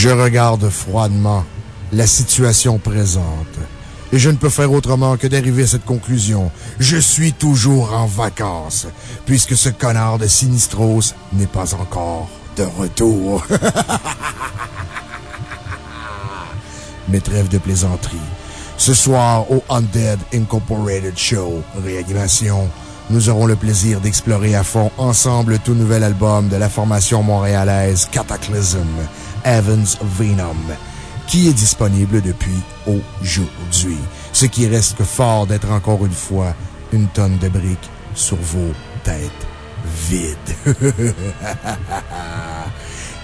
Je regarde froidement la situation présente. Et je ne peux faire autrement que d'arriver à cette conclusion. Je suis toujours en vacances, puisque ce connard de Sinistros n'est pas encore de retour. Mes trêves de plaisanterie. Ce soir, au Undead Incorporated Show, réanimation, nous aurons le plaisir d'explorer à fond ensemble le tout nouvel album de la formation montréalaise Cataclysm, Evans Venom, qui est disponible depuis aujourd'hui. Ce qui reste fort d'être encore une fois une tonne de briques sur vos têtes vides.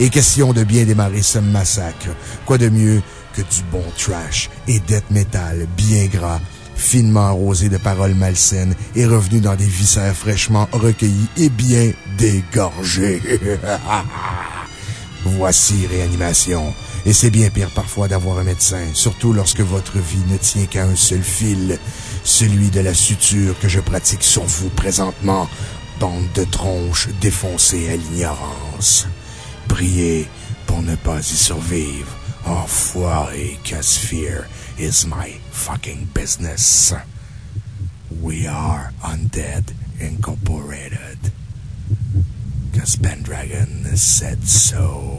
Et question de bien démarrer ce massacre. Quoi de mieux que du bon trash et death metal bien gras, finement arrosé de paroles malsaines et revenu dans des viscères fraîchement recueillis et bien dégorgés. Voici Réanimation. Et c'est bien pire parfois d'avoir un médecin, surtout lorsque votre vie ne tient qu'à un seul fil, celui de la suture que je pratique sur vous présentement, bande de tronches défoncées à l'ignorance. Priez pour ne pas y survivre. Enfoiré, cause fear is my fucking business. We are Undead Incorporated. Cause Pendragon said so.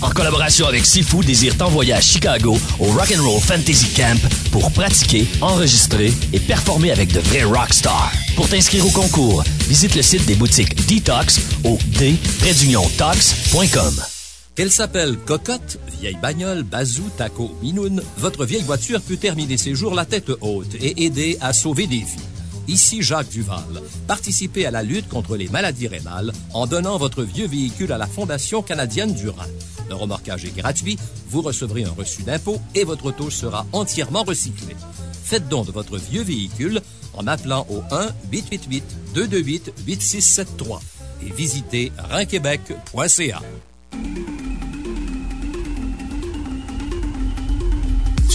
En collaboration avec Sifu, désire t'envoyer à Chicago au Rock'n'Roll Fantasy Camp pour pratiquer, enregistrer et performer avec de vrais rockstars. Pour t'inscrire au concours, visite le site des boutiques Detox au d Qu'elle s'appelle Cocotte, vieille bagnole, bazou, taco, minoune, votre vieille voiture peut terminer ses jours la tête haute et aider à sauver des vies. Ici Jacques Duval. Participez à la lutte contre les maladies rénales en donnant votre vieux véhicule à la Fondation canadienne du Rhin. Le remorquage est gratuit, vous recevrez un reçu d'impôt et votre auto sera entièrement recyclée. Faites don de votre vieux véhicule en appelant au 1-888-228-8673 et visitez rhinquebec.ca.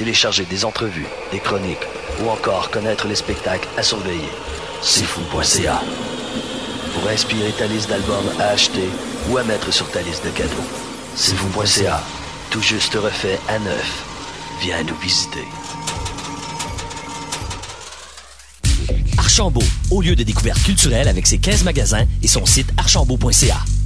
télécharger des entrevues, des chroniques ou encore connaître les spectacles à surveiller. C'est fou.ca pour inspirer ta liste d'albums à acheter ou à mettre sur ta liste de cadeaux. C'est fou.ca, tout juste refait à neuf. Viens nous visiter. Archambault, au lieu de découverte culturelle avec ses 15 magasins et son site archambault.ca.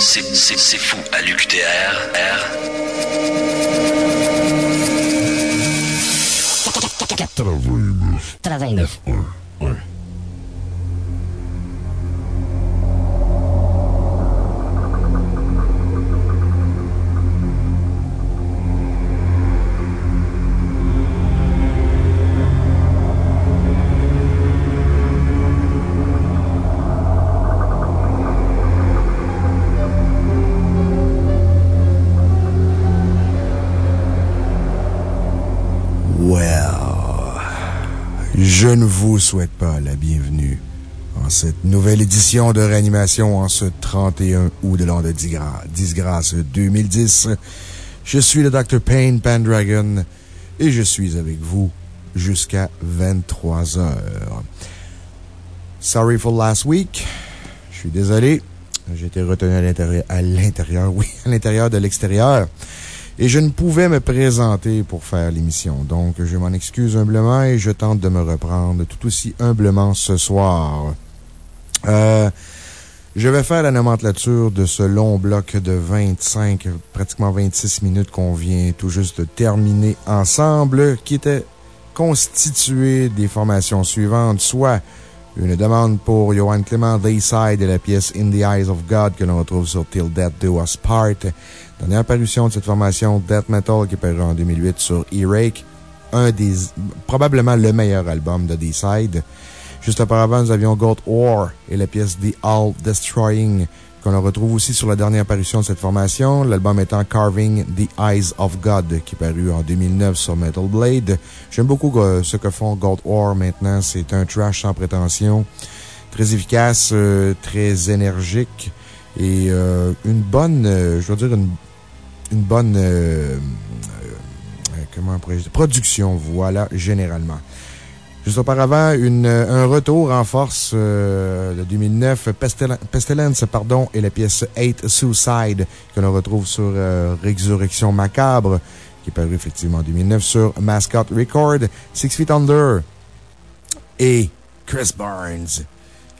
C'est fou à l'UQTR. R. 89. Je ne vous souhaite pas la bienvenue en cette nouvelle édition de réanimation en ce 31 août de l'an de disgrâce 2010. Je suis le Dr. Payne Pandragon et je suis avec vous jusqu'à 23 heures. Sorry for last week. Je suis désolé. Été retenu à l'intérieur, à l'intérieur, oui, à l'intérieur de l'extérieur et je ne pouvais me présenter pour faire l'émission. Donc, je m'en excuse humblement et je tente de me reprendre tout aussi humblement ce soir. Euh, je vais faire la nomenclature de ce long bloc de 25, pratiquement 26 minutes qu'on vient tout juste de terminer ensemble, qui était constitué des formations suivantes, soit une demande pour Johan Clément Dayside et la pièce In the Eyes of God que l'on retrouve sur Till Death Do Us Part, Dernière parution de cette formation, Death Metal, qui est paru en 2008 sur E-Rake. Un des, probablement le meilleur album de D-Side. Juste auparavant, nous avions Gold War et la pièce The All Destroying, qu'on retrouve aussi sur la dernière parution de cette formation. L'album étant Carving the Eyes of God, qui est paru en 2009 sur Metal Blade. J'aime beaucoup euh, ce que font Gold War maintenant. C'est un trash sans prétention. Très efficace, euh, très énergique et euh, une bonne, je veux dire, une une bonne, euh, euh, comment production, voilà, généralement. Juste auparavant, un retour en force euh, de 2009, Pestilence, pardon, et la pièce Hate Suicide que l'on retrouve sur Résurrection Macabre, qui est paru effectivement en 2009 sur Mascot Record, Six Feet Under et Chris Barnes.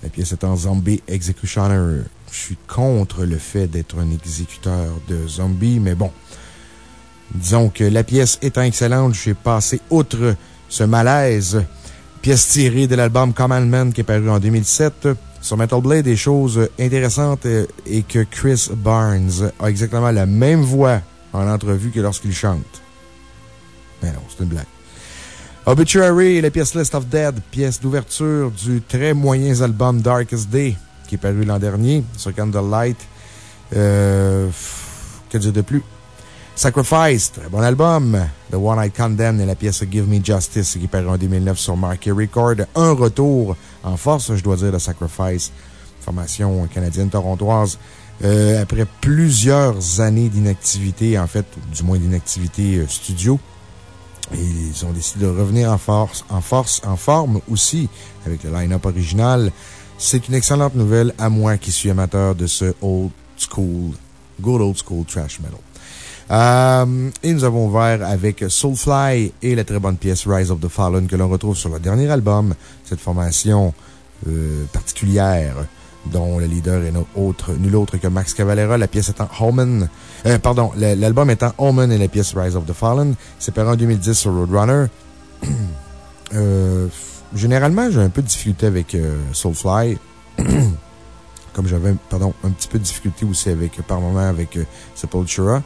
La pièce est en Zombie Executioner je suis contre le fait d'être un exécuteur de zombies, mais bon. Disons que la pièce étant excellente, j'ai passé outre ce malaise. Pièce tirée de l'album Command Man qui est paru en 2007. Sur Metal Blade, des choses intéressantes et que Chris Barnes a exactement la même voix en entrevue que lorsqu'il chante. Mais non, c'est une blague. Obituary la pièce List of Dead, pièce d'ouverture du très moyen album Darkest Day, qui est paru l'an dernier sur Candlelight. Euh, que dire de plus? Sacrifice, très bon album. The One I Condemn et la pièce Give Me Justice, qui paru en 2009 sur Marquee Record. Un retour en force, je dois dire, de Sacrifice, formation canadienne torontoise. Euh, après plusieurs années d'inactivité, en fait, du moins d'inactivité euh, studio, ils ont décidé de revenir en force, en force, en forme aussi, avec le line-up original. C'est une excellente nouvelle à moi qui suis amateur de ce old school, good old school trash metal. Euh, et nous avons ouvert avec Soulfly et la très bonne pièce Rise of the Fallen que l'on retrouve sur le dernier album. Cette formation euh, particulière dont le leader est nul autre que Max Cavalera, la pièce étant Omen, euh, pardon, l'album étant Omen et la pièce Rise of the Fallen. C'est paru en 2010 sur Roadrunner. généralement, j'ai un peu de difficulté avec Soulfly. Comme j'avais, pardon, un petit peu de difficulté aussi avec, par moment avec Sepultura.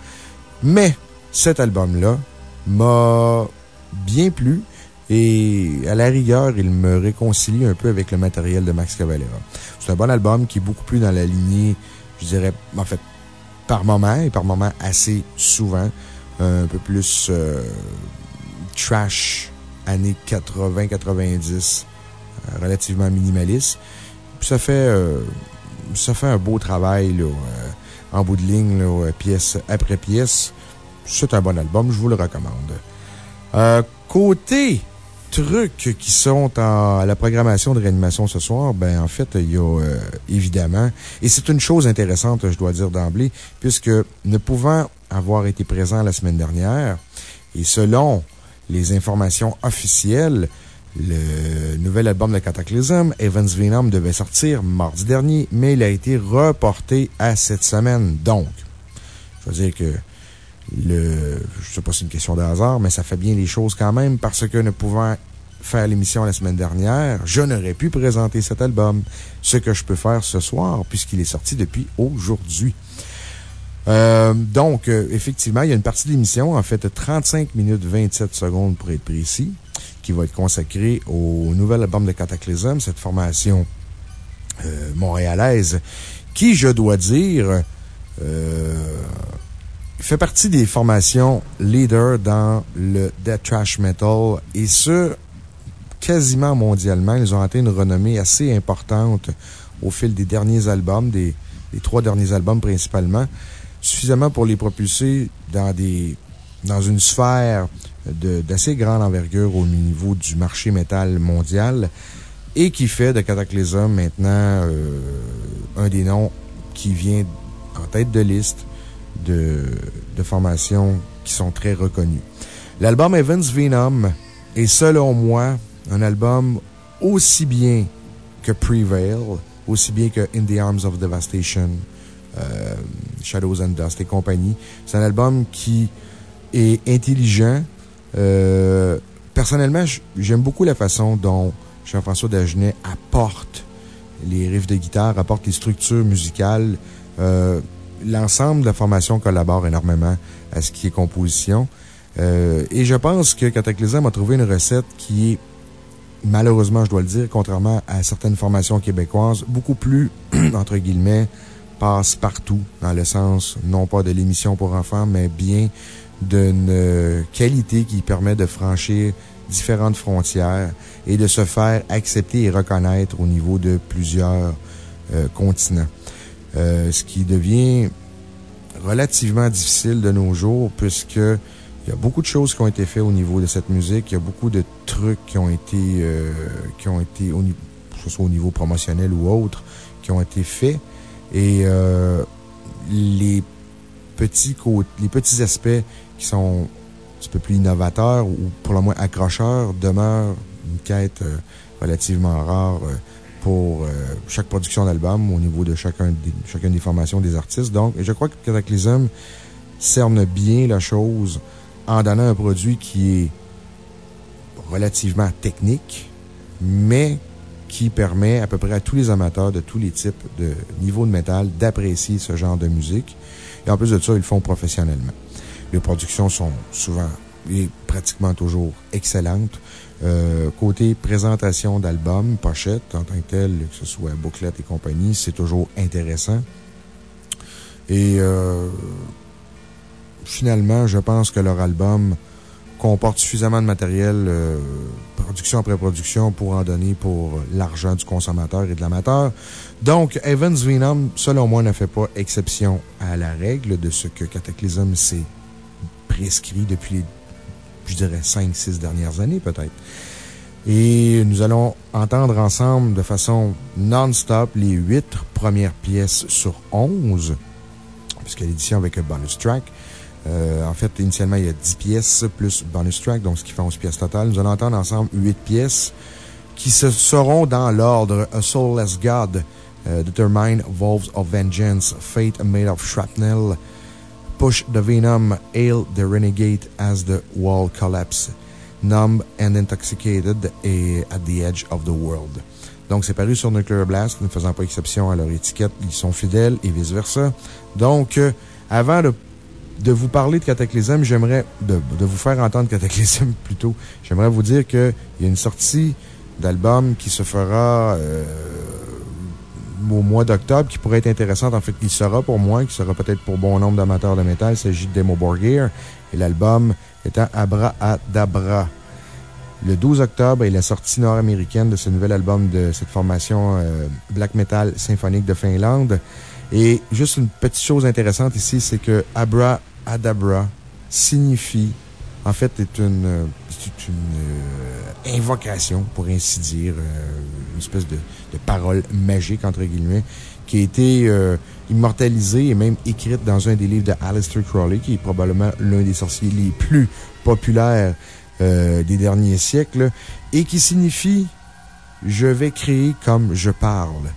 Mais, cet album-là m'a bien plu. Et à la rigueur, il me réconcilie un peu avec le matériel de Max Cavalera. C'est un bon album qui est beaucoup plus dans la lignée, je dirais, en fait, par moment et par moment assez souvent, un peu plus euh, trash, années 80-90, euh, relativement minimaliste. Puis ça fait, euh, ça fait un beau travail, là, en bout de ligne, là, pièce après pièce. C'est un bon album, je vous le recommande. côté trucs qui sont à la programmation de réanimation ce soir, ben, en fait, il y a, euh, évidemment, et c'est une chose intéressante, je dois dire d'emblée, puisque ne pouvant avoir été présent la semaine dernière, et selon les informations officielles, le nouvel album de Cataclysm, Evans Venom, devait sortir mardi dernier, mais il a été reporté à cette semaine. Donc, je veux dire que le, je sais pas si c'est une question de hasard, mais ça fait bien les choses quand même parce que ne pouvant faire l'émission la semaine dernière, je n'aurais pu présenter cet album. Ce que je peux faire ce soir puisqu'il est sorti depuis aujourd'hui. Euh, donc, euh, effectivement, il y a une partie de l'émission, en fait, 35 minutes 27 secondes pour être précis, qui va être consacrée au nouvel album de Cataclysm, cette formation euh, montréalaise, qui, je dois dire, fait partie des formations leader dans le Death Trash Metal, et ce, quasiment mondialement. Ils ont atteint une renommée assez importante au fil des derniers albums, des, trois derniers albums principalement, suffisamment pour les propulser dans des, dans une sphère d'assez grande envergure au niveau du marché métal mondial et qui fait de Cataclysm maintenant euh, un des noms qui vient en tête de liste de, de formations qui sont très reconnues. L'album Evans Venom est, selon moi, un album aussi bien que Prevail, aussi bien que In the Arms of Devastation, Shadows and Dust et compagnie. C'est un album qui est intelligent. Euh, personnellement, j'aime beaucoup la façon dont Jean-François Dagenet apporte les riffs de guitare, apporte les structures musicales. Euh, l'ensemble de la formation collabore énormément à ce qui est composition. et je pense que Cataclysm a trouvé une recette qui est malheureusement, je dois le dire, contrairement à certaines formations québécoises, beaucoup plus, entre guillemets, passe partout, dans le sens, non pas de l'émission pour enfants, mais bien d'une qualité qui permet de franchir différentes frontières et de se faire accepter et reconnaître au niveau de plusieurs euh, continents. Euh, ce qui devient relativement difficile de nos jours, puisque il y a beaucoup de choses qui ont été faites au niveau de cette musique. Il y a beaucoup de trucs qui ont été, euh, qui ont été, que ce soit au niveau promotionnel ou autre, qui ont été faits. Et euh, les petits les petits aspects qui sont un petit peu plus innovateurs ou pour le moins accrocheurs demeurent une quête euh, relativement rare pour chaque production d'album au niveau de chacun des, chacune des formations des artistes. Donc, je crois que Cataclysm cerne bien la chose en donnant un produit qui est relativement technique, mais qui permet à peu près à tous les amateurs de tous les types de niveaux de métal d'apprécier ce genre de musique. Et en plus de ça, ils le font professionnellement. Les productions sont souvent est pratiquement toujours excellente. Euh, côté présentation d'album, pochette en tant que tel, que ce soit bouclette et compagnie, c'est toujours intéressant. Et euh, finalement, je pense que leur album comporte suffisamment de matériel, euh, production après production, pour en donner pour l'argent du consommateur et de l'amateur. Donc, Evans Venom, selon moi, ne fait pas exception à la règle de ce que Cataclysm s'est prescrit depuis les je dirais, 5-6 dernières années, peut-être. Et nous allons entendre ensemble de façon non-stop les 8 premières pièces sur 11, puisque l'édition avec un bonus track. Euh, en fait, initialement, il y a 10 pièces plus bonus track, donc ce qui fait 11 pièces totales. Nous allons entendre ensemble 8 pièces qui se seront dans l'ordre A Soulless God, euh, Determine, Wolves of Vengeance, Fate Made of Shrapnel, Push the Venom, Hail the Renegade as the Wall Collapse, Numb and Intoxicated et At the Edge of the World. Donc, c'est paru sur Nuclear Blast, ne faisant pas exception à leur étiquette. Ils sont fidèles et vice-versa. Donc, euh, avant de, de, vous parler de Cataclysm, j'aimerais, de, vous faire entendre Cataclysm plutôt, j'aimerais vous dire qu'il y a une sortie d'album qui se fera euh, au mois d'octobre qui pourrait être intéressante. En fait, qui sera pour moi, qui sera peut-être pour bon nombre d'amateurs de métal. Il s'agit de Demo Borgir et l'album étant Abra Adabra. Le 12 octobre est la sortie nord-américaine de ce nouvel album de cette formation euh, black metal symphonique de Finlande. Et juste une petite chose intéressante ici, c'est que Abra Adabra signifie, en fait, est une, une euh, invocation, pour ainsi dire, euh, une espèce de, parole magique, entre guillemets, qui a été euh, immortalisée et même écrite dans un des livres de Aleister Crowley, qui est probablement l'un des sorciers les plus populaires euh, des derniers siècles, et qui signifie Je vais créer comme je parle.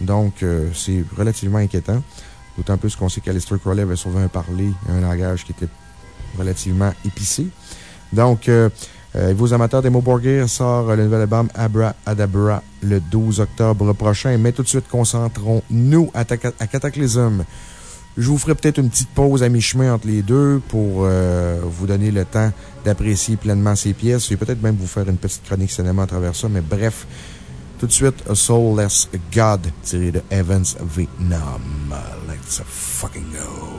Donc, euh, c'est relativement inquiétant. D'autant plus qu'on sait qu'Aleister Crowley avait souvent parlé un langage qui était relativement épicé. Donc, euh, vos amateurs des Borgir sort le nouvel album Abra Adabra le 12 octobre prochain. Mais tout de suite, concentrons-nous à, Cataclysm. Je vous ferai peut-être une petite pause à mi-chemin entre les deux pour euh, vous donner le temps d'apprécier pleinement ces pièces et peut-être même vous faire une petite chronique cinéma à travers ça. Mais bref, tout de suite, A Soulless God tiré de Evans Vietnam. Let's fucking go.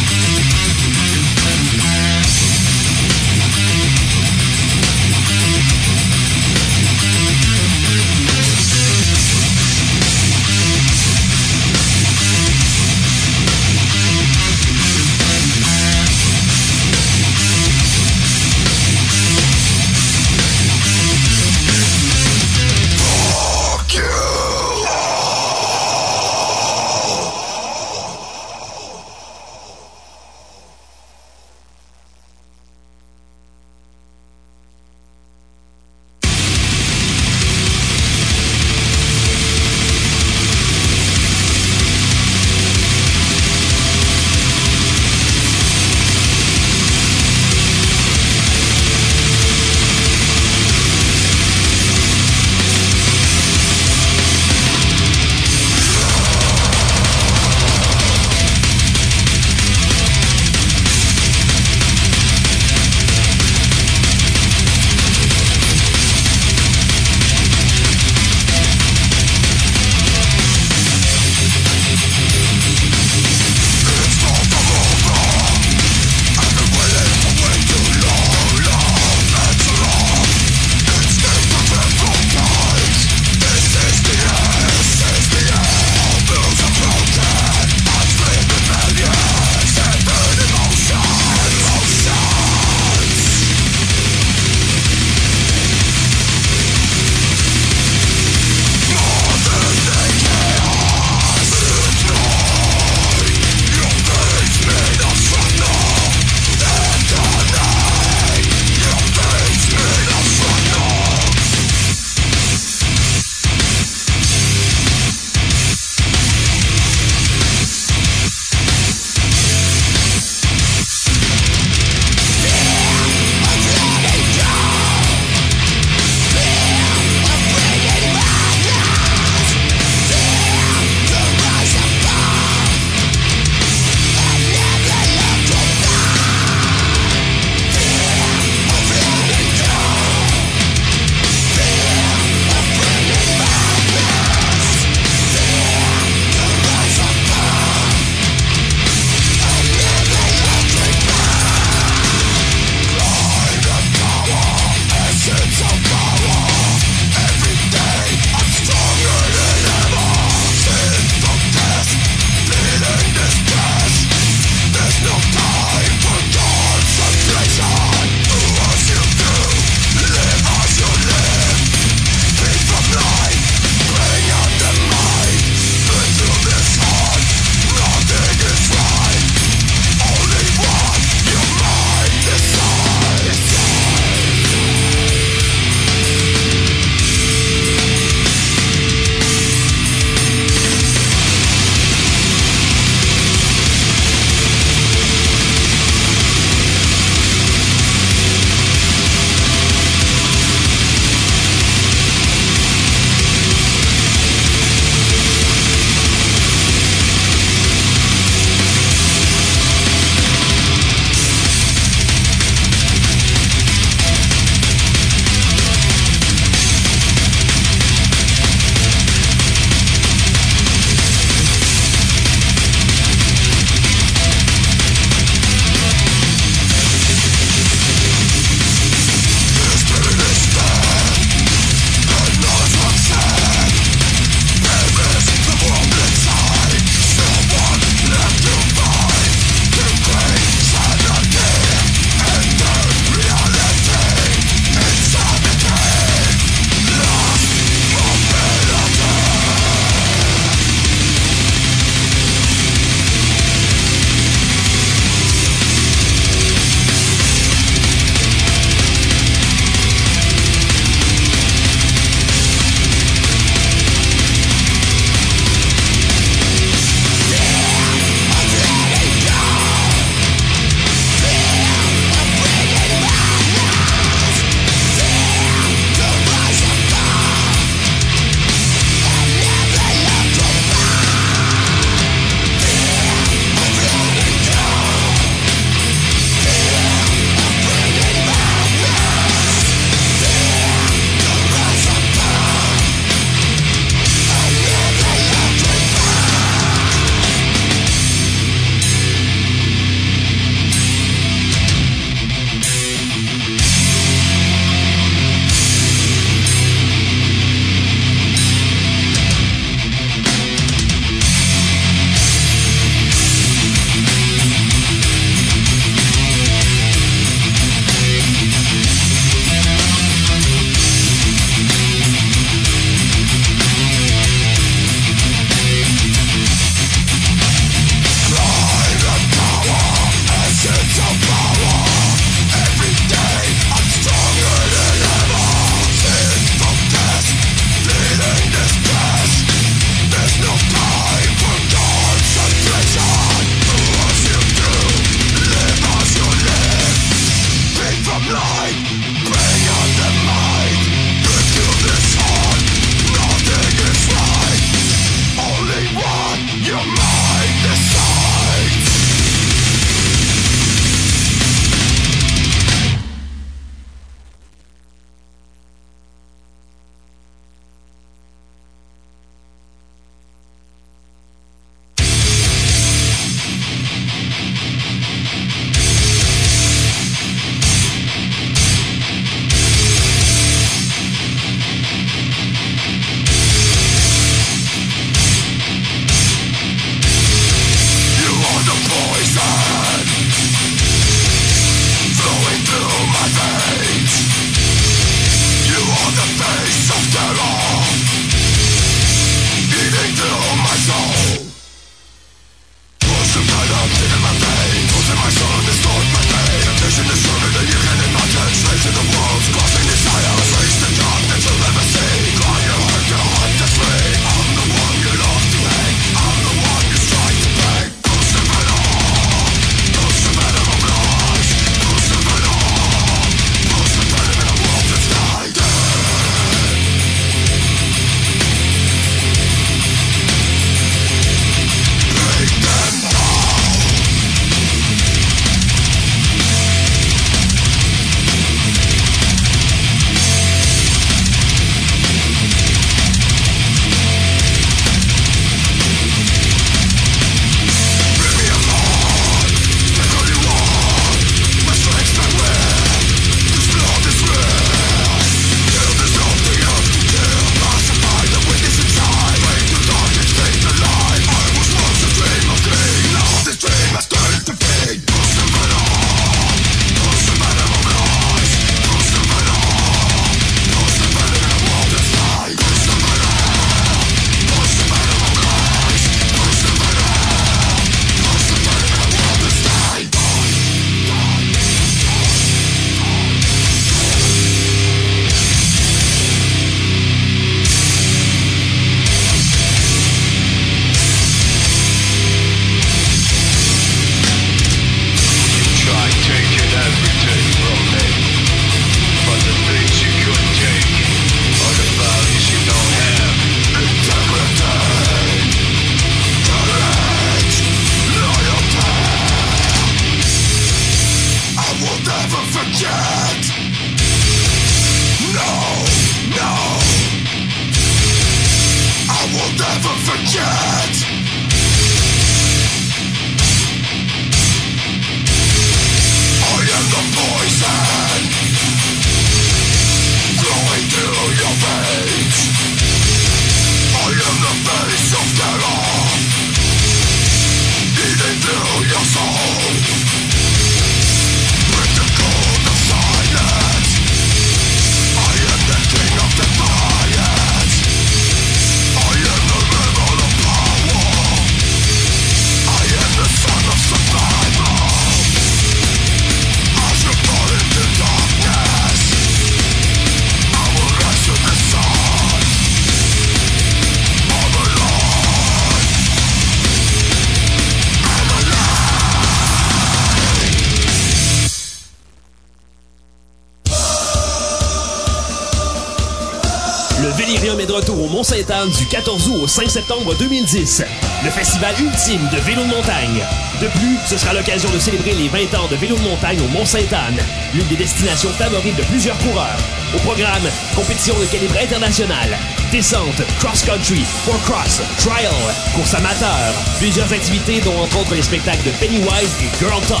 Septembre 2010. Le festival ultime de vélo de montagne. De plus, ce sera l'occasion de célébrer les 20 ans de vélo de montagne au Mont-Sainte-Anne, l'une des destinations favorites de plusieurs coureurs. Au programme, compétition de calibre international, descente, cross-country, four-cross, trial, course amateur, plusieurs activités dont entre autres les spectacles de Pennywise et Girl Talk.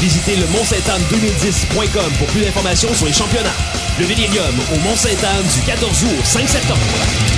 Visitez le mont 2010.com pour plus d'informations sur les championnats. Le Vélirium au Mont-Sainte-Anne du 14 août au 5 septembre.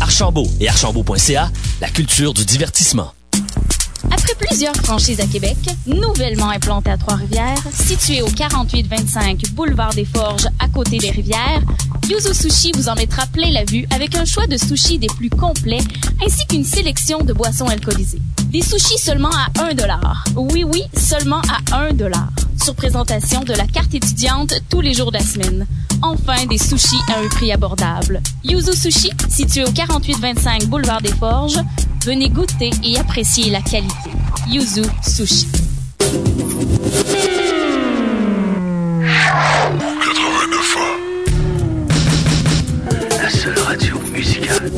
Archambault et archambault.ca, la culture du divertissement. Après plusieurs franchises à Québec, nouvellement implantées à Trois-Rivières, situées au 4825 Boulevard des Forges à côté des rivières, Yuzu Sushi vous en mettra plein la vue avec un choix de sushis des plus complets ainsi qu'une sélection de boissons alcoolisées. Des sushis seulement à 1 dollar. Oui, oui, seulement à 1 dollar. Sur présentation de la carte étudiante tous les jours de la semaine. Enfin, des sushis à un prix abordable. Yuzu Sushi, situé au 4825 Boulevard des Forges, venez goûter et apprécier la qualité. Yuzu Sushi. 89 La seule radio musicale.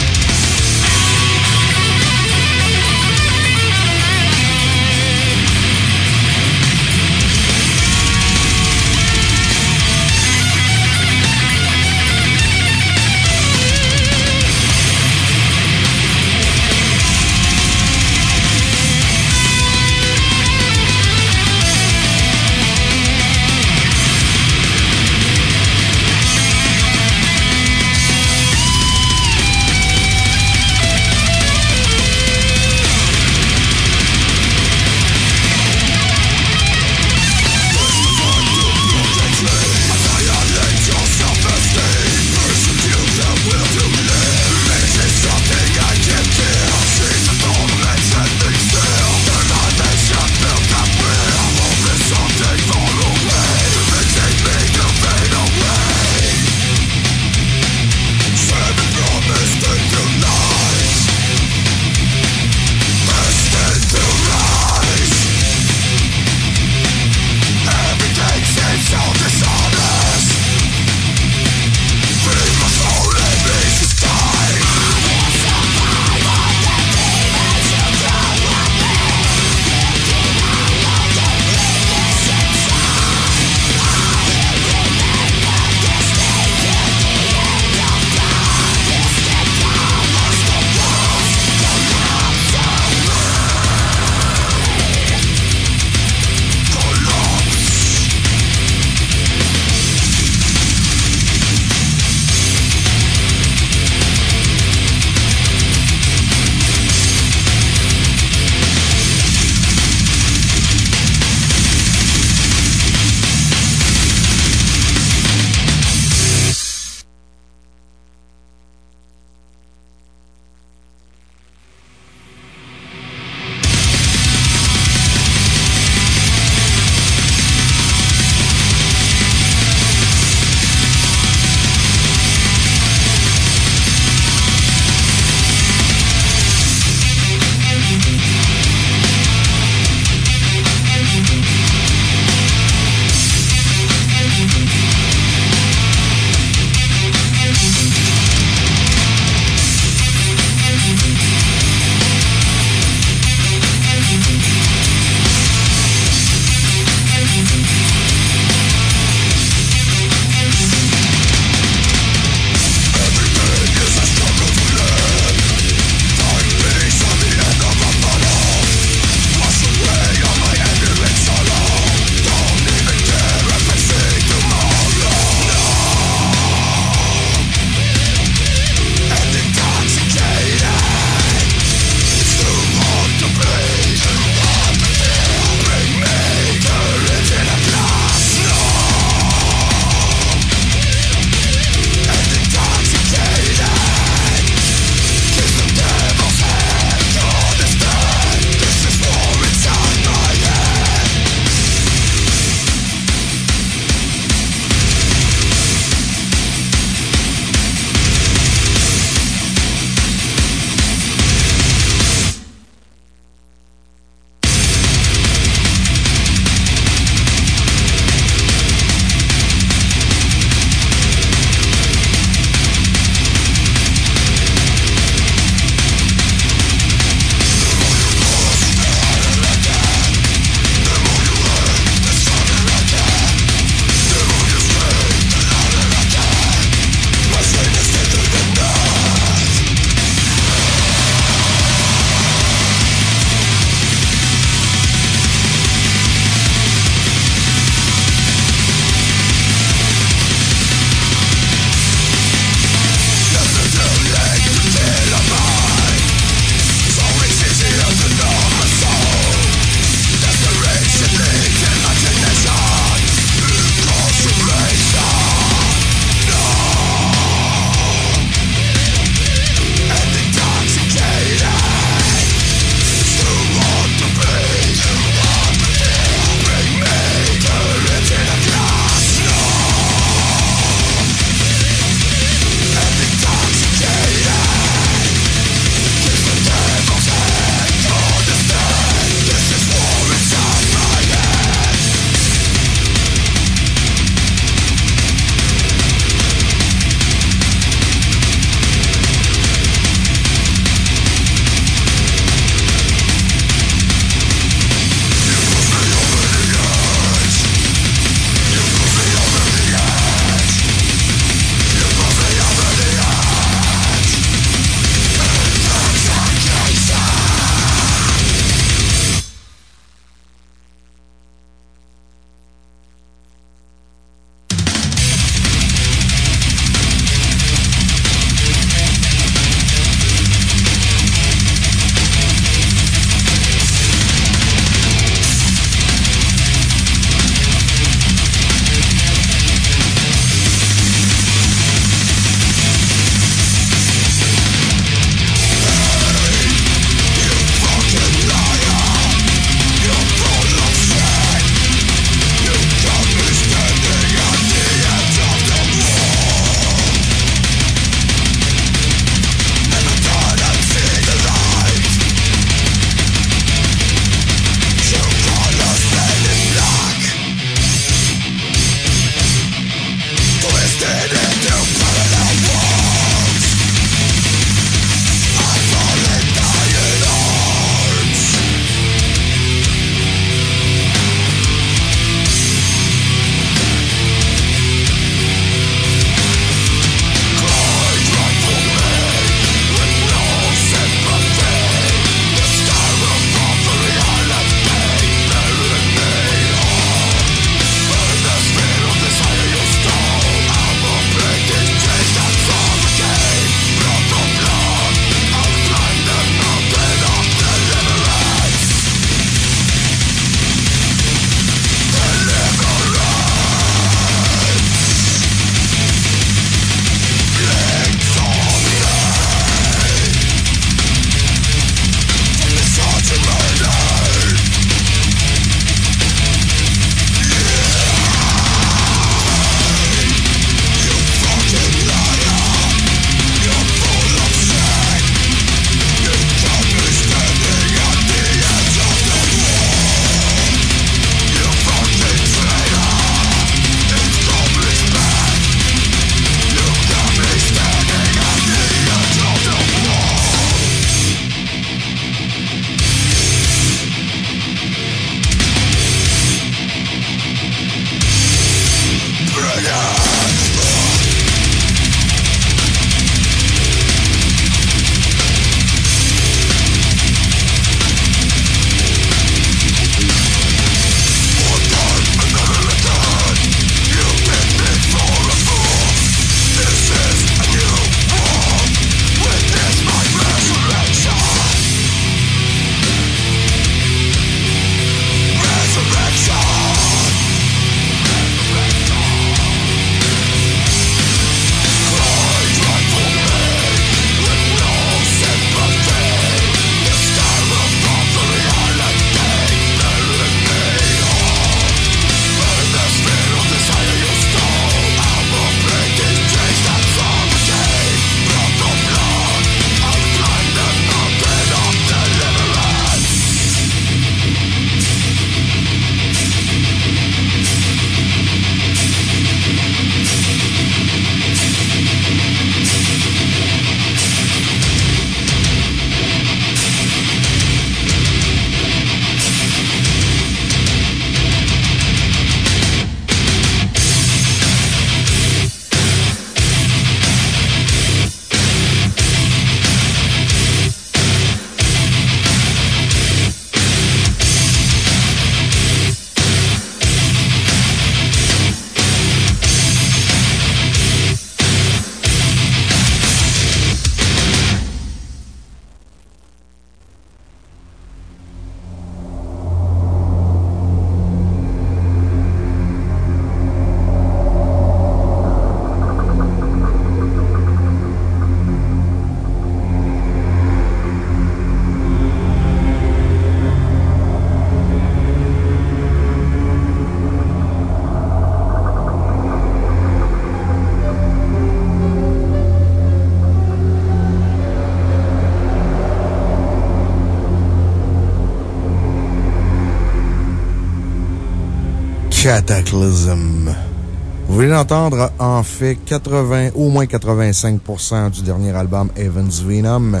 Vous venez d'entendre, en fait, 80, au moins 85% du dernier album Evans Venom.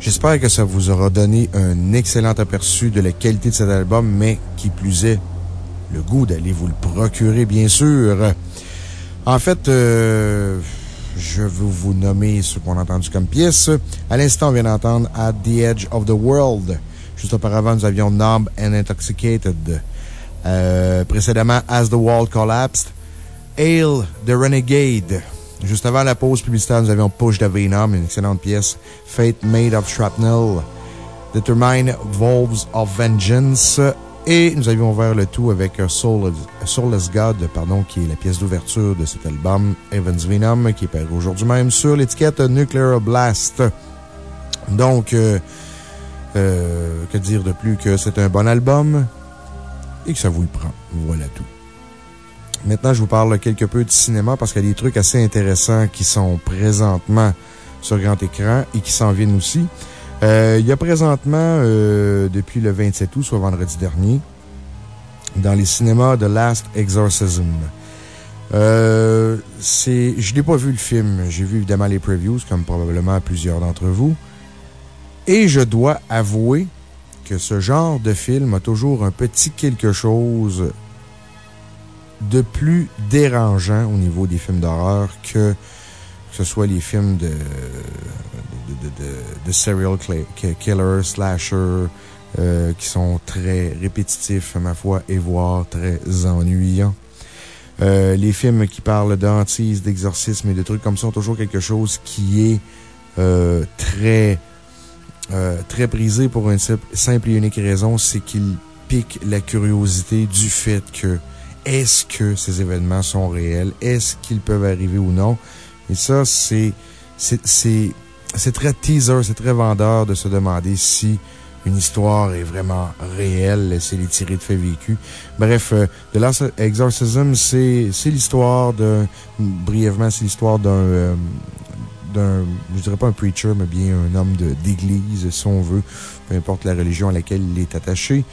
J'espère que ça vous aura donné un excellent aperçu de la qualité de cet album, mais qui plus est, le goût d'aller vous le procurer, bien sûr. En fait, euh, je vais vous nommer ce qu'on a entendu comme pièce. À l'instant, on vient d'entendre At the Edge of the World. Juste auparavant, nous avions Knob and Intoxicated. Euh, précédemment, As the Wall Collapsed. Hail the Renegade. Juste avant la pause publicitaire, nous avions Push the Venom, une excellente pièce. Fate Made of Shrapnel. Determine Wolves of Vengeance. Et nous avions ouvert le tout avec Soulless, God, pardon, qui est la pièce d'ouverture de cet album, Evans Venom, qui est paru aujourd'hui même sur l'étiquette Nuclear Blast. Donc, euh, euh, que dire de plus que c'est un bon album? Et que ça vous le prend. Voilà tout. Maintenant, je vous parle quelque peu de cinéma parce qu'il y a des trucs assez intéressants qui sont présentement sur grand écran et qui s'en viennent aussi. Euh, il y a présentement, euh, depuis le 27 août, soit vendredi dernier, dans les cinémas The Last Exorcism. Euh, je n'ai pas vu le film. J'ai vu évidemment les previews, comme probablement plusieurs d'entre vous. Et je dois avouer que ce genre de film a toujours un petit quelque chose de plus dérangeant au niveau des films d'horreur que, que ce soit les films de, de, serial killer, slasher, euh, qui sont très répétitifs, ma foi, et voire très ennuyants. Euh, les films qui parlent d'antise, d'exorcisme et de trucs comme ça ont toujours quelque chose qui est euh, très, très brisé pour une simple et unique raison, c'est qu'ils piquent la curiosité du fait que est-ce que ces événements sont réels? Est-ce qu'ils peuvent arriver ou non? Et ça, c'est, c'est, c'est très teaser, c'est très vendeur de se demander si une histoire est vraiment réelle, c'est les tirés de faits vécus. Bref, euh, The Last Exorcism, c'est l'histoire d'un, brièvement, c'est l'histoire d'un, euh, d'un, je dirais pas un preacher, mais bien un homme d'église, si on veut, peu importe la religion à laquelle il est attaché,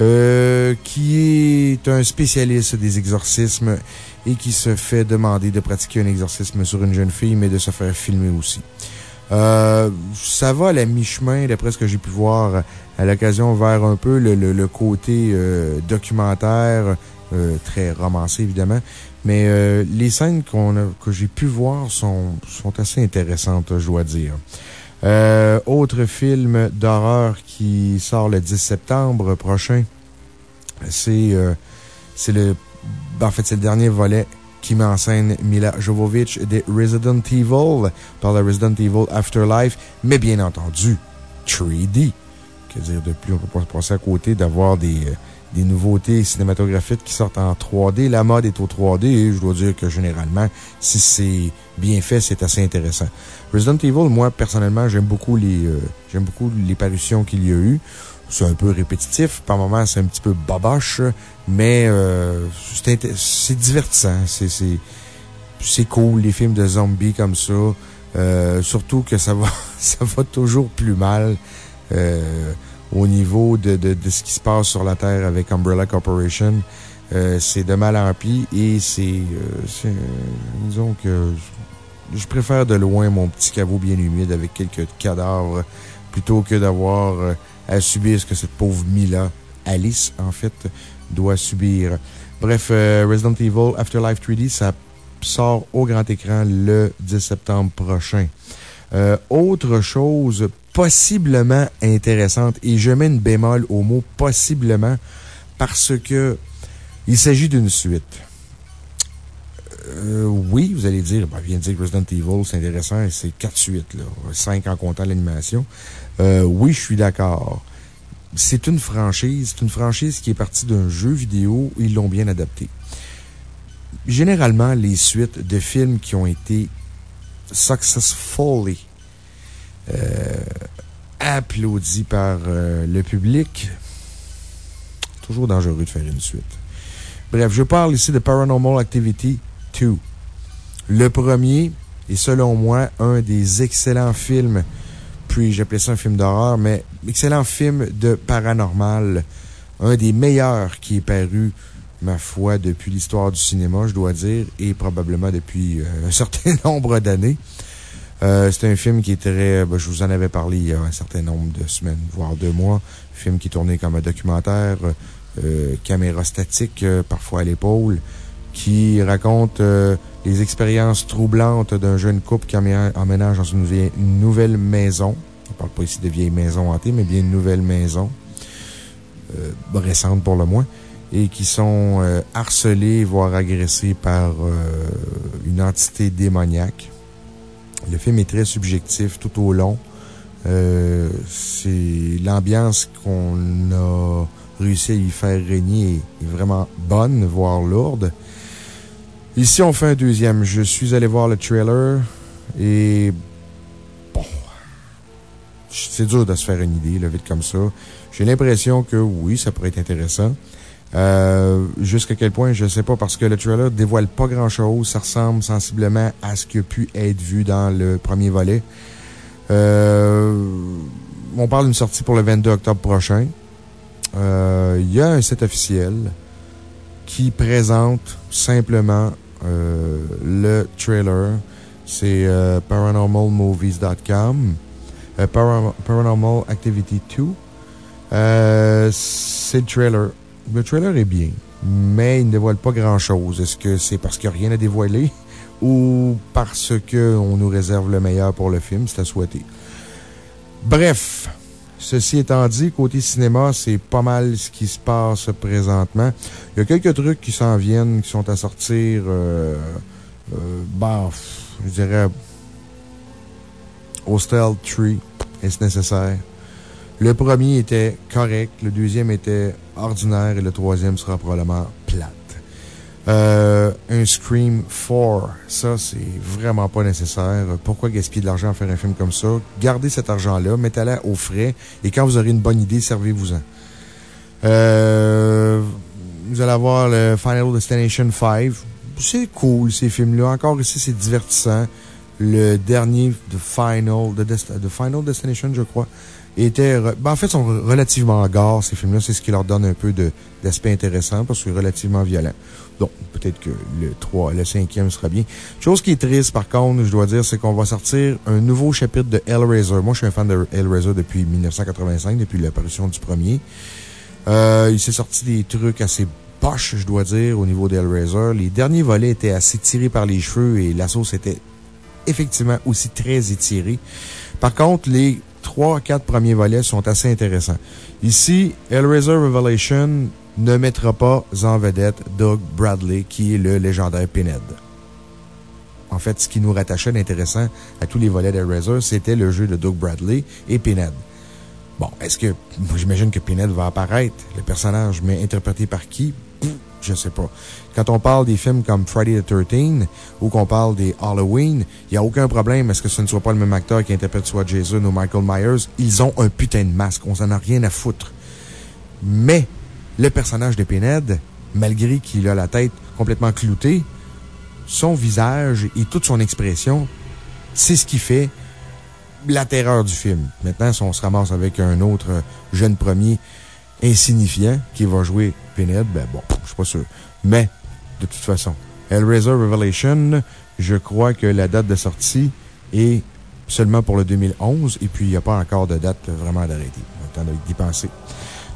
euh, qui est un spécialiste des exorcismes et qui se fait demander de pratiquer un exorcisme sur une jeune fille, mais de se faire filmer aussi. Euh, ça va à la mi-chemin, d'après ce que j'ai pu voir à l'occasion, vers un peu le, le, côté euh, documentaire, euh, très romancé évidemment. Mais euh, les scènes qu'on que j'ai pu voir sont, sont assez intéressantes, je dois dire. autre film d'horreur qui sort le 10 septembre prochain, c'est c'est le. En fait, c'est le dernier volet qui met en scène Mila Jovovich des Resident Evil par la Resident Evil Afterlife, mais bien entendu, 3D. Que dire de plus? On peut pas passer à côté d'avoir des, euh, des nouveautés cinématographiques qui sortent en 3D. La mode est au 3D et je dois dire que généralement, si c'est bien fait, c'est assez intéressant. Resident Evil, moi, personnellement, j'aime beaucoup les, euh, j'aime beaucoup les parutions qu'il y a eu. C'est un peu répétitif. Par moments, c'est un petit peu baboche, mais euh, c'est divertissant. C'est cool, les films de zombies comme ça. Euh, surtout que ça va, ça va toujours plus mal euh, au niveau de, de, de, ce qui se passe sur la Terre avec Umbrella Corporation. Euh, c'est de mal en pis et c'est, disons que je préfère de loin mon petit caveau bien humide avec quelques cadavres plutôt que d'avoir à subir ce que cette pauvre Mila, Alice, en fait, doit subir. Bref, euh, Resident Evil Afterlife 3D, ça sort au grand écran le 10 septembre prochain. Euh, autre chose possiblement intéressante, et je mets une bémol au mot possiblement parce que il s'agit d'une suite. Euh, oui, vous allez dire, ben, vient de dire Resident Evil, c'est intéressant, c'est quatre suites. Cinq en comptant l'animation. Euh, oui, je suis d'accord. C'est une franchise. C'est une franchise qui est partie d'un jeu vidéo. Ils l'ont bien adapté. Généralement, les suites de films qui ont été successfully euh, applaudis par euh, le public, toujours dangereux de faire une suite. Bref, je parle ici de Paranormal Activity 2. Le premier est, selon moi, un des excellents films puis j'appelais ça un film d'horreur, mais excellent film de paranormal. Un des meilleurs qui est paru ma foi, depuis l'histoire du cinéma, je dois dire, et probablement depuis un certain nombre d'années. C'est un film qui est très, ben, je vous en avais parlé il y a un certain nombre de semaines, voire deux mois. Un film qui est tourné comme un documentaire, caméra statique, parfois à l'épaule, qui raconte les expériences troublantes d'un jeune couple qui emménage dans une, nouvelle maison. On parle pas ici de vieille maison hantée, mais bien une nouvelle maison. Euh, récente pour le moins. Et qui sont euh, harcelés, voire agressés par euh, une entité démoniaque. Le film est très subjectif tout au long. c'est l'ambiance qu'on a réussi à y faire régner est vraiment bonne, voire lourde. Ici, on fait un deuxième. Je suis allé voir le trailer et. Bon. C'est dur de se faire une idée, le vite comme ça. J'ai l'impression que oui, ça pourrait être intéressant. Euh, jusqu'à quel point, je sais pas, parce que le trailer dévoile pas grand chose. Ça ressemble sensiblement à ce qui a pu être vu dans le premier volet. Euh, on parle d'une sortie pour le 22 octobre prochain. Euh, il y a un site officiel qui présente simplement euh, le trailer, c'est paranormalmovies.com. Paranormal Activity 2. c'est le trailer. Le trailer est bien, mais il ne dévoile pas grand chose. Est-ce que c'est parce qu'il n'y a rien à dévoiler ou parce qu'on nous réserve le meilleur pour le film? C'est à souhaiter. Bref, Ceci étant dit, côté cinéma, c'est pas mal ce qui se passe présentement. Il y a quelques trucs qui s'en viennent, qui sont à sortir, euh, euh, bah, je dirais, Hostel 3, est-ce nécessaire? Le premier était correct, le deuxième était ordinaire et le troisième sera probablement plat. Euh, un Scream 4, ça, c'est vraiment pas nécessaire. Pourquoi gaspiller de l'argent à faire un film comme ça? Gardez cet argent-là, mettez-le au frais, et quand vous aurez une bonne idée, servez-vous-en. Euh, vous allez avoir le Final Destination 5. C'est cool, ces films-là. Encore ici, c'est divertissant. Le dernier, The Final, The, Final Destination, je crois, était, ben, en fait, sont relativement gars, ces films-là. C'est ce qui leur donne un peu d'aspect intéressant parce que c'est relativement violent. Donc, peut-être que le 3, le 5e sera bien. Chose qui est triste, par contre, je dois dire, c'est qu'on va sortir un nouveau chapitre de Hellraiser. Moi, je suis un fan de Hellraiser depuis 1985, depuis l'apparition du premier. Euh, il s'est sorti des trucs assez poches, je dois dire, au niveau d'Hellraiser. Les derniers volets étaient assez tirés par les cheveux et la sauce était effectivement aussi très étirée. Par contre, les trois, quatre premiers volets sont assez intéressants. Ici, Hellraiser Revelation ne mettra pas en vedette Doug Bradley, qui est le légendaire Pinhead. En fait, ce qui nous rattachait d'intéressant à tous les volets d'Hellraiser, c'était le jeu de Doug Bradley et Pinhead. Bon, est-ce que, j'imagine que Pinhead va apparaître, le personnage, mais interprété par qui? Je sais pas. Quand on parle des films comme Friday the 13 ou qu'on parle des Halloween, il n'y a aucun problème à ce que ce ne soit pas le même acteur qui interprète soit Jason ou Michael Myers? Ils ont un putain de masque. On s'en a rien à foutre. Mais, le personnage de Pinhead, malgré qu'il a la tête complètement cloutée, son visage et toute son expression, c'est ce qui fait la terreur du film. Maintenant, si on se ramasse avec un autre jeune premier insignifiant qui va jouer Pinhead, ben bon, je suis pas sûr. Mais, de toute façon, Hellraiser Revelation, je crois que la date de sortie est seulement pour le 2011 et puis il n'y a pas encore de date vraiment d'arrêter. Donc, t'en as d'y penser.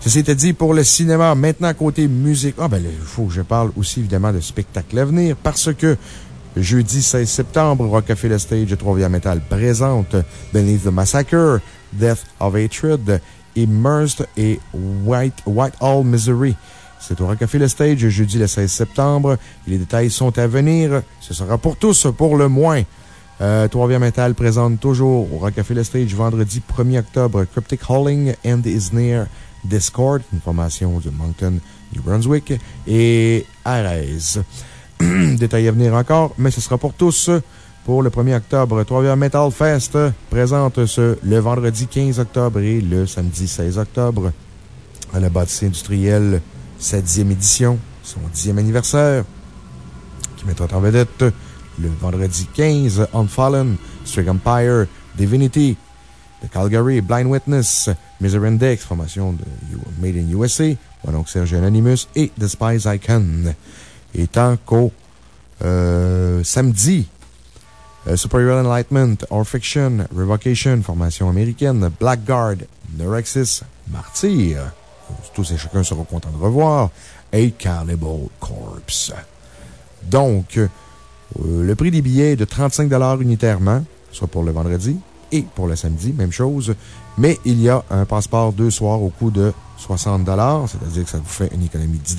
Ceci était dit pour le cinéma. Maintenant, côté musique. Ah, ben, il faut que je parle aussi, évidemment, de spectacle à venir parce que jeudi 16 septembre, Rockefeller Stage Trois Metal présente Beneath the Massacre, Death of Hatred, Immersed et White, White All Misery. C'est au Rockefeller Stage jeudi le 16 septembre. Les détails sont à venir. Ce sera pour tous, pour le moins. Euh, Trois Metal présente toujours au Rockefeller Stage vendredi 1er octobre Cryptic Hauling and Is Near Discord, une formation de Moncton, New Brunswick, et Arez. Détail à venir encore, mais ce sera pour tous. Pour le 1er octobre, Trois Metal Fest présente ce le vendredi 15 octobre et le samedi 16 octobre à la bâtisse industrielle, sa dixième édition, son dixième anniversaire, qui mettra en vedette le vendredi 15 Unfallen, Strig Empire, Divinity, The Calgary, Blind Witness, Misery Index, formation de Made in USA, donc Serge Anonymous et Despise Icon. Et tant qu'au euh, samedi, Superior Enlightenment, Or Fiction, Revocation, formation américaine, Blackguard, Neurexis, Martyr, tous et chacun seront contents de revoir, et Cannibal Corpse. Donc, euh, le prix des billets est de 35 unitairement, soit pour le vendredi et pour le samedi, même chose. Mais il y a un passeport deux soirs au coût de 60 c'est-à-dire que ça vous fait une économie de 10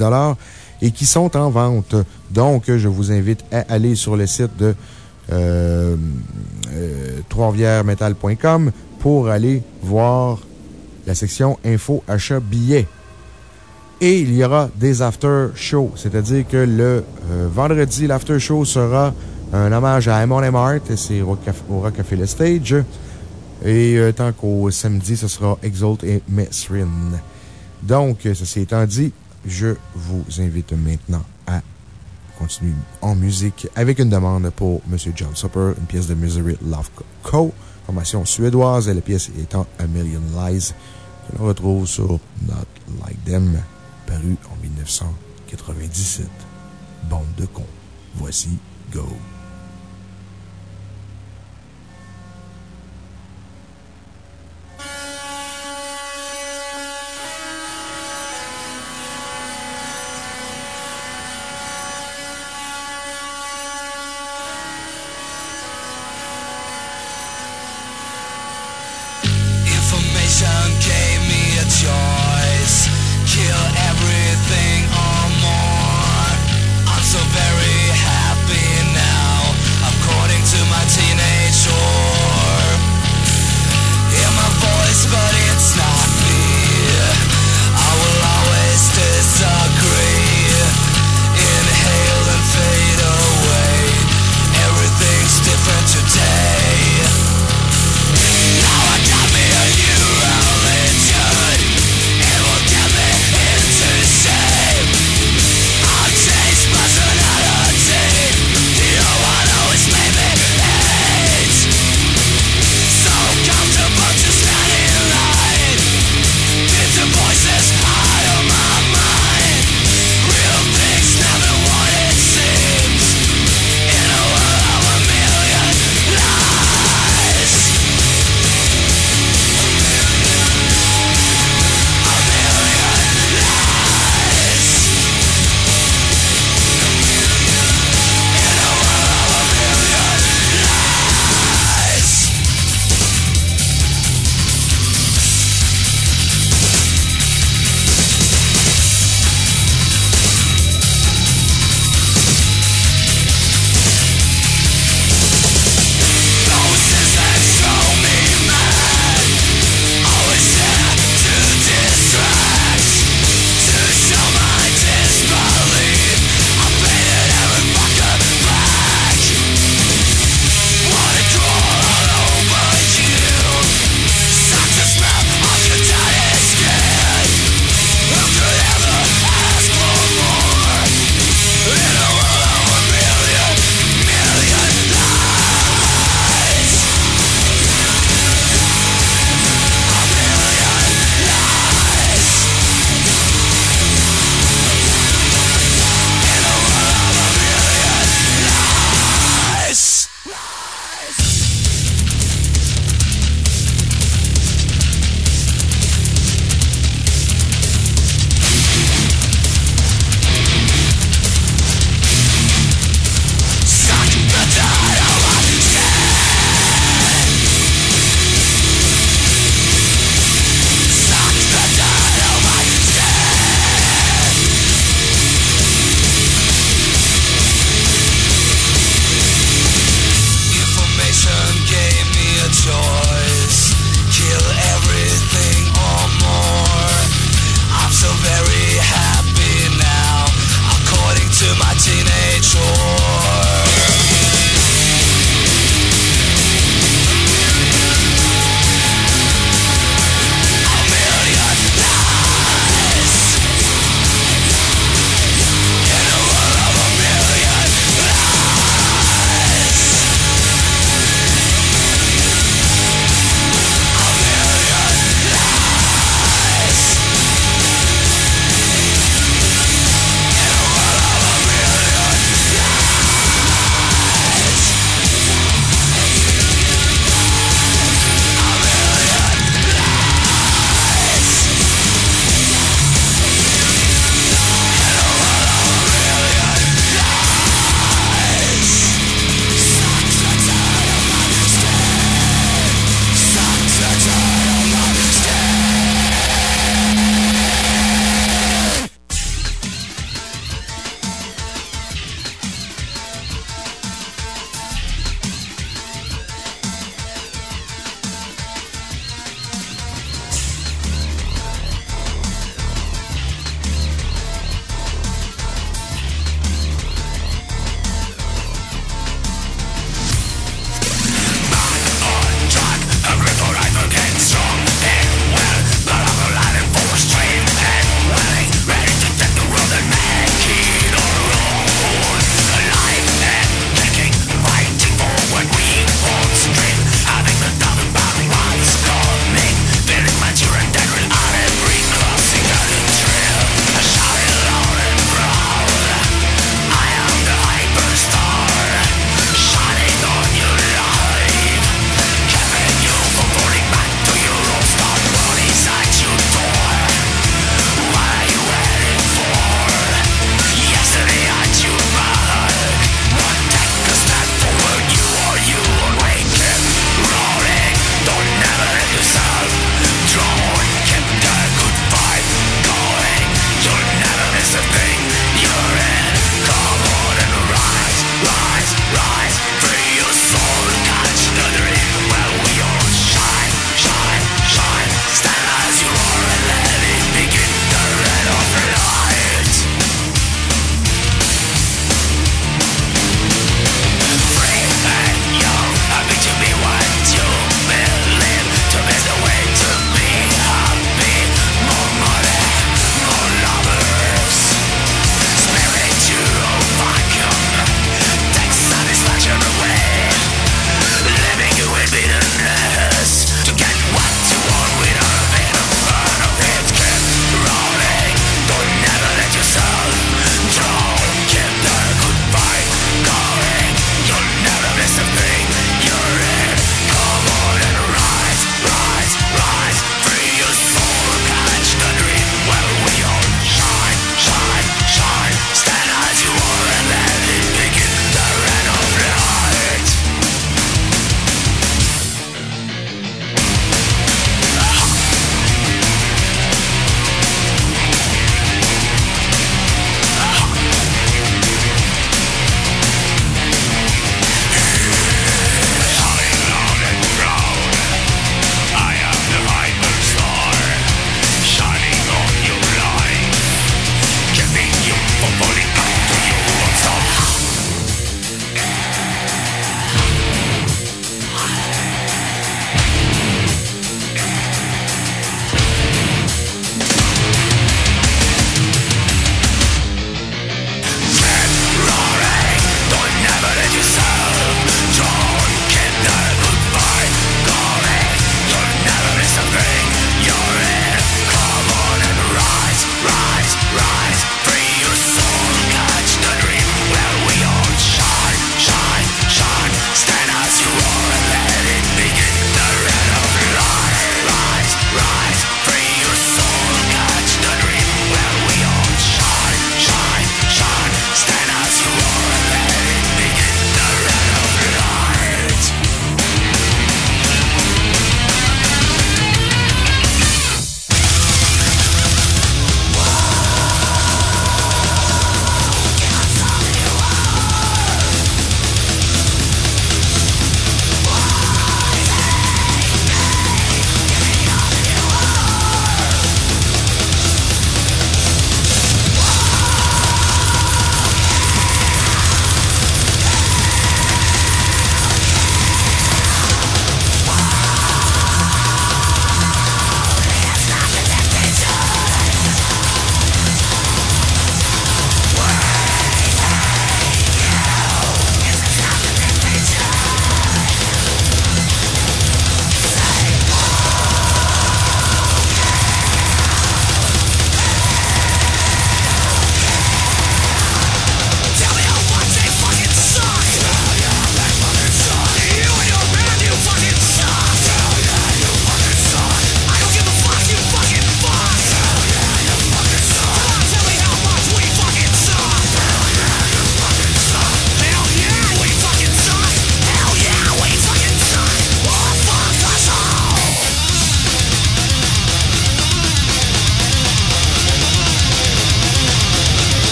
et qui sont en vente. Donc, je vous invite à aller sur le site de euh, euh pour aller voir la section info achat billets. Et il y aura des after shows, c'est-à-dire que le euh, vendredi, l'after show sera un hommage à Amon Mart, c'est au Rock Café Le Stage. Et euh, tant qu'au samedi, ce sera Exalt et Messrin. Donc, ceci étant dit, je vous invite maintenant à continuer en musique avec une demande pour M. John Supper, une pièce de Misery Love Co., formation suédoise, et la pièce étant A Million Lies, que l'on retrouve sur Not Like Them, paru en 1997. Bande de cons. Voici Go.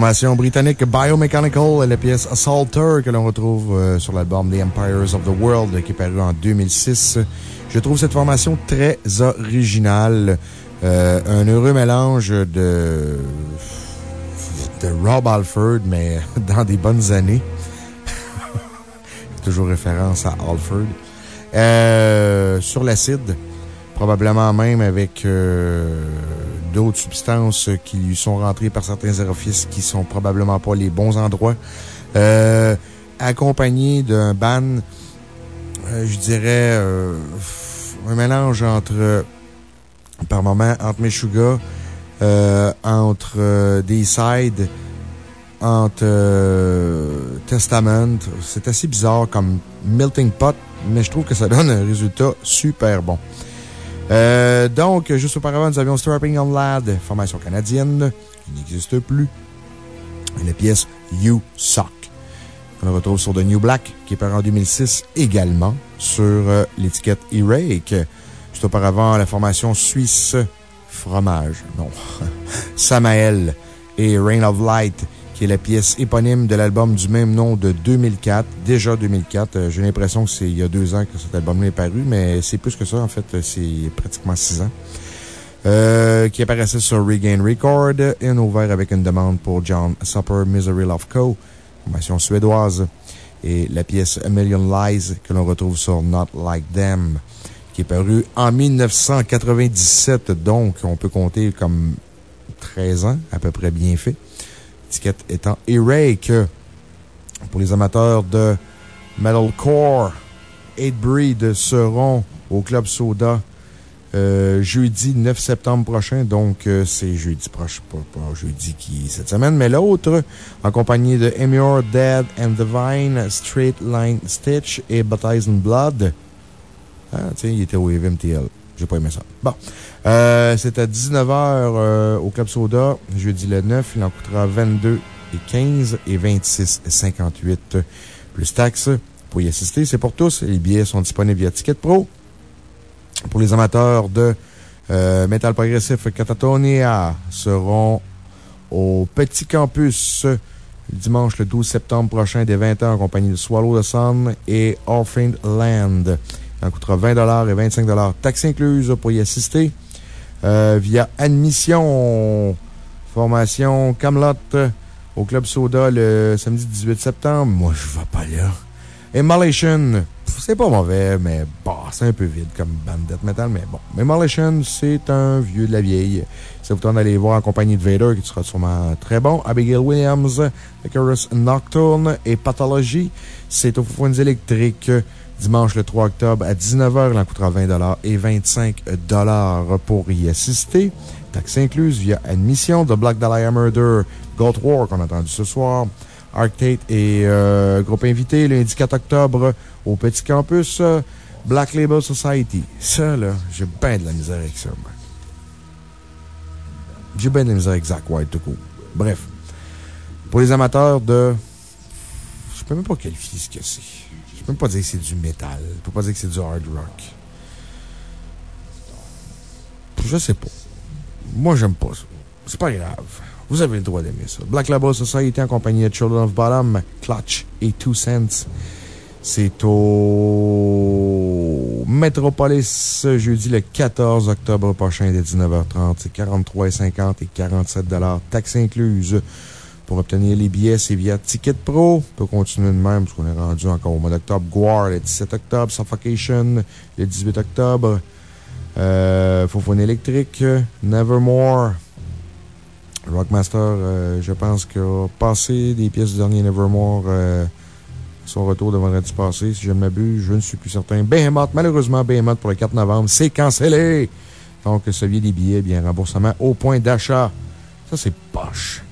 Formation britannique Biomechanical et la pièce Assaulter que l'on retrouve euh, sur l'album The Empires of the World qui est paru en 2006. Je trouve cette formation très originale. Euh, un heureux mélange de, Rob Alford, mais dans des bonnes années. Toujours référence à Alford. Euh, sur l'acide, probablement même avec d'autres substances qui lui sont rentrées par certains orifices qui sont probablement pas les bons endroits. Euh, accompagné d'un ban, euh, je dirais, euh, un mélange entre, par moment, entre Meshuga, entre D-Side, entre Testament. C'est assez bizarre comme melting pot, mais je trouve que ça donne un résultat super bon. Euh, donc, juste auparavant, nous avions Strapping on Lad, formation canadienne, qui n'existe plus. Et la pièce You Suck, qu'on retrouve sur The New Black, qui est paru en 2006 également sur euh, l'étiquette E-Rake. Juste auparavant, la formation suisse Fromage, non, Samael et Rain of Light, qui est la pièce éponyme de l'album du même nom de 2004. Déjà 2004. Euh, j'ai l'impression que c'est il y a deux ans que cet album est paru, mais c'est plus que ça, en fait. C'est pratiquement six ans. Euh, qui apparaissait sur Regain Record et un ouvert avec une demande pour John Supper Misery Love Co., formation suédoise, et la pièce A Million Lies que l'on retrouve sur Not Like Them, qui est paru en 1997. Donc, on peut compter comme 13 ans, à peu près bien fait. L'étiquette étant E-Rake. Pour les amateurs de Metalcore, 8 Breed seront au Club Soda euh, jeudi 9 septembre prochain. Donc, euh, c'est jeudi prochain, pas, jeudi qui cette semaine, mais l'autre, en compagnie de Emure, Dead and Divine, Straight Line Stitch et Baptized Blood. Ah, tiens, il était au EVMTL. J'ai pas aimé ça. Bon. Euh, c'est à 19h euh, au Club Soda, jeudi le 9. Il en coûtera 22 et 15 et 26 et 58 plus taxes. Pour y assister, c'est pour tous. Les billets sont disponibles via Ticket Pro. Pour les amateurs de euh, métal progressif, Catatonia seront au Petit Campus dimanche le 12 septembre prochain dès 20h en compagnie de Swallow the Sun et Orphaned Land. Ça coûtera 20 et 25 taxes incluses pour y assister. Euh, via admission, formation Camelot au Club Soda le samedi 18 septembre. Moi, je vais pas là. Immolation, c'est pas mauvais, mais bah, c'est un peu vide comme band death metal, mais bon. Immolation, c'est un vieux de la vieille. Ça vous tente d'aller voir en compagnie de Vader, qui sera sûrement très bon. Abigail Williams, Icarus Nocturne et Pathology, c'est au Fouines électriques dimanche le 3 octobre à 19h. Il en coûtera 20 et 25 pour y assister. Taxe incluse via admission de Black Dahlia Murder, Gold War qu'on a entendu ce soir. Arctate et euh, groupe invité lundi 4 octobre au Petit Campus Black Label Society. Ça, là, j'ai bien de la misère avec ça, J'ai bien de la misère avec Zach White, tout court. Bref. Pour les amateurs de. Je peux même pas qualifier ce que c'est. Je peux pas dire que c'est du métal. Je peux pas dire que c'est du hard rock. Je sais pas. Moi, j'aime pas ça. C'est pas grave. Vous avez le droit d'aimer ça. Black Label Society en compagnie de Children of Bottom, Clutch et Two Cents. C'est au Metropolis jeudi le 14 octobre prochain dès 19h30. C'est 43,50 et 47 taxes incluses. Pour obtenir les billets, c'est via Ticket Pro. On peut continuer de même parce qu'on est rendu encore au mois d'octobre. Guar le 17 octobre. Suffocation le 18 octobre. Euh, électrique. Nevermore. Rockmaster, euh, je pense qu'il a passé des pièces du dernier Nevermore. Euh, son retour de vendredi passé, si je ne m'abuse, je ne suis plus certain. Behemoth, malheureusement, Behemoth pour le 4 novembre, c'est cancellé. Donc, ce vient des billets, bien remboursement au point d'achat. Ça, c'est poche.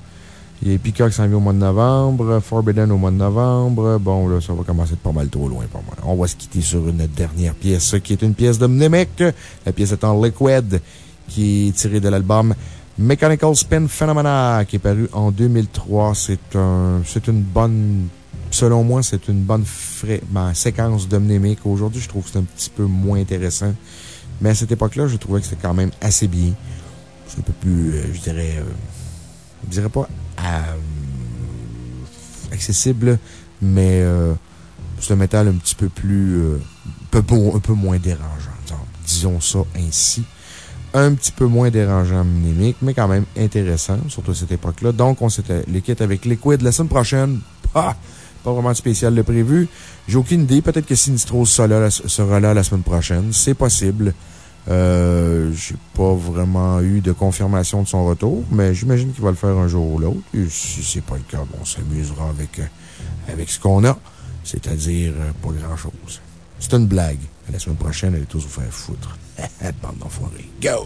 Il y a Peacock qui s'en au mois de novembre, Forbidden au mois de novembre. Bon, là, ça va commencer pas mal trop loin pour moi. On va se quitter sur une dernière pièce, qui est une pièce de Mnemic. La pièce en Liquid, qui est tirée de l'album Mechanical Spin Phenomena, qui est paru en 2003. C'est un, c'est une bonne selon moi, c'est une bonne ben, séquence d'omnémique. Aujourd'hui, je trouve que c'est un petit peu moins intéressant. Mais à cette époque-là, je trouvais que c'était quand même assez bien. C'est un peu plus, euh, je dirais, euh, je dirais pas euh, accessible, mais c'est un métal un petit peu plus, un peu, moins dérangeant. disons ça ainsi un petit peu moins dérangeant mnémique, mais quand même intéressant, surtout à cette époque-là. Donc, on s'était liquide avec Liquid. La semaine prochaine, ah, pas vraiment de spécial de prévu. J'ai aucune idée. Peut-être que Sinistro sera là, la semaine prochaine. C'est possible. Euh, j'ai pas vraiment eu de confirmation de son retour, mais j'imagine qu'il va le faire un jour ou l'autre. Et si c'est pas le cas, on s'amusera avec, euh, avec ce qu'on a. C'est-à-dire euh, pas grand-chose. C'est une blague. La semaine prochaine, elle est tous vous faire foutre. Bande d'enfoirés. Go!